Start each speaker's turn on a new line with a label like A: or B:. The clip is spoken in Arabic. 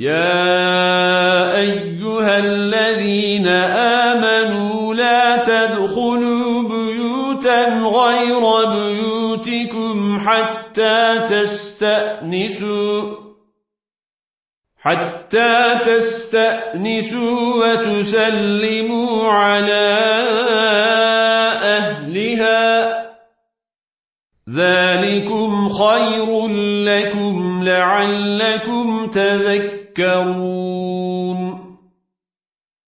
A: يا أيها الذين آمنوا لا تدخلوا بيوتا غير بيوتكم حتى تستأنسوا حتى تستأنسوا وتسلموا على أهلها ذلكم خير لكم لعلكم تذكرون